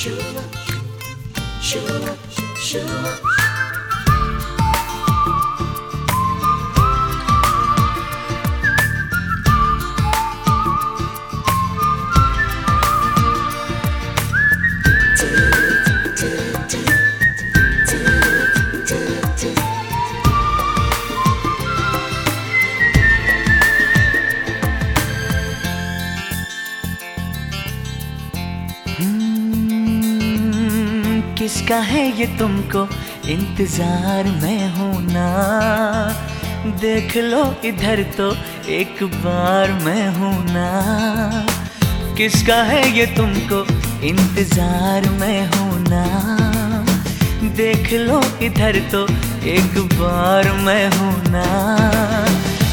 Shoo up, shoo up, shoo up. किसका है ये तुमको इंतज़ार? में हूँ ना। देख लो इधर तो एक बार मैं हूँ ना। किसका है ये तुमको इंतज़ार? में हूँ ना। देख लो इधर तो एक बार मैं हूँ ना।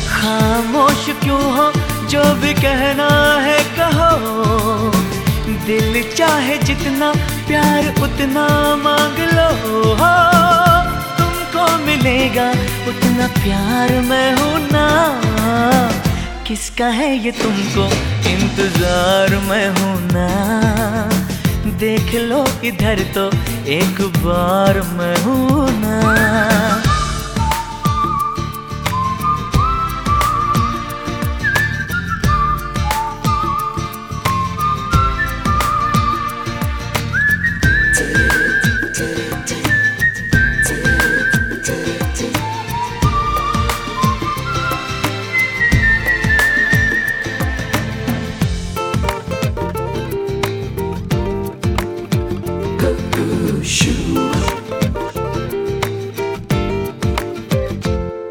खामोश क्यों हो? जो भी कहना है कहो। दिल चाहे जितना प्यार, उतना मांग लो। हो, तुमको मिलेगा, उतना प्यार मैं हूँ ना। किसका है ये तुमको इंतज़ार मैं हूँ ना। देख लो, इधर तो एक बार मैं हूँ ना।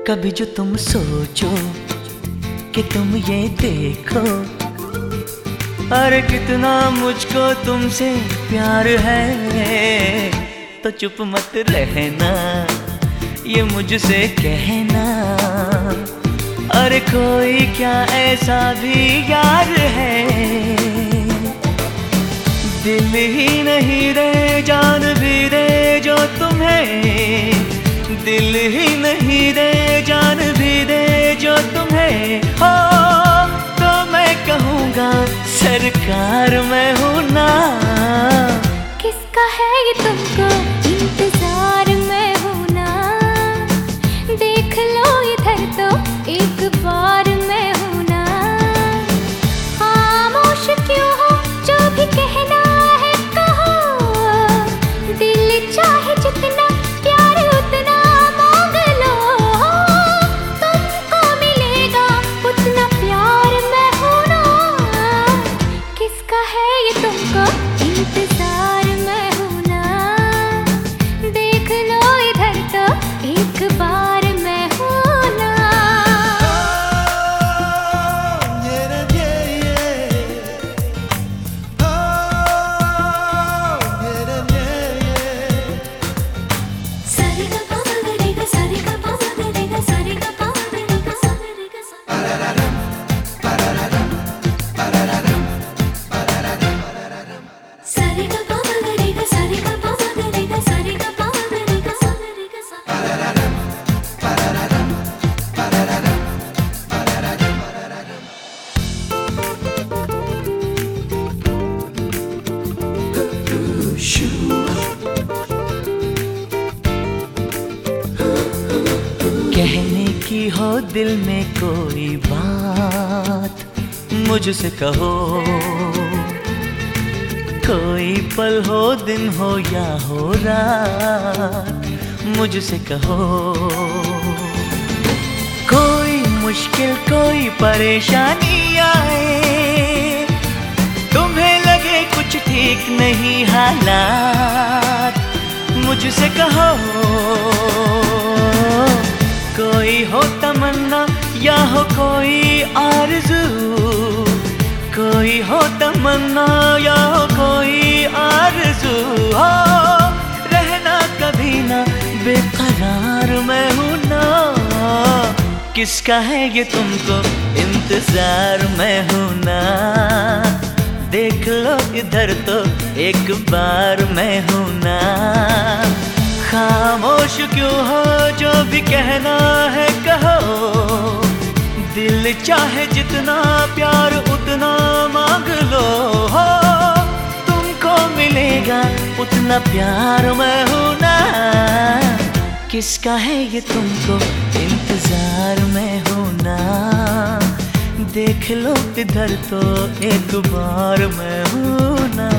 कभी जो तुम सोचो कि तुम ये देखो। अरे कितना मुझको तुमसे प्यार है तो चुप मत रहना, ये मुझसे कहना। अरे कोई क्या ऐसा भी यार है? दिल ही नहीं रे, जान भी रे जो तुम्हें। दिल ही नहीं दे, जान भी दे जो तुम्हें हो। तो मैं कहूँगा, सरकार मैं हूँ ना। किसका है ये तुमको इंतज़ार? कहने की हो दिल में कोई बात, मुझसे कहो। कोई पल हो, दिन हो या हो रात, मुझसे कहो। कोई मुश्किल, कोई परेशानी आए, तुम्हें लगे कुछ ठीक नहीं हालात, मुझसे कहो। कोई हो तमन्ना, या हो कोई आरज़ू। कोई हो तमन्ना, या हो कोई आरज़ू। हो, रहना कभी ना, बेकरार मैं हूँ ना। किसका है ये तुमको इंतज़ार मैं हूँ ना। देख लो इधर तो एक बार मैं हूँ ना। खामोश क्यों हो? जो भी कहना है कहो। दिल चाहे जितना प्यार, उतना मांग लो। हो, तुमको मिलेगा, उतना प्यार मैं हूँ ना। किसका है ये तुमको इंतज़ार में हूँ ना। देख लो, इधर तो एक बार मैं हूँ ना।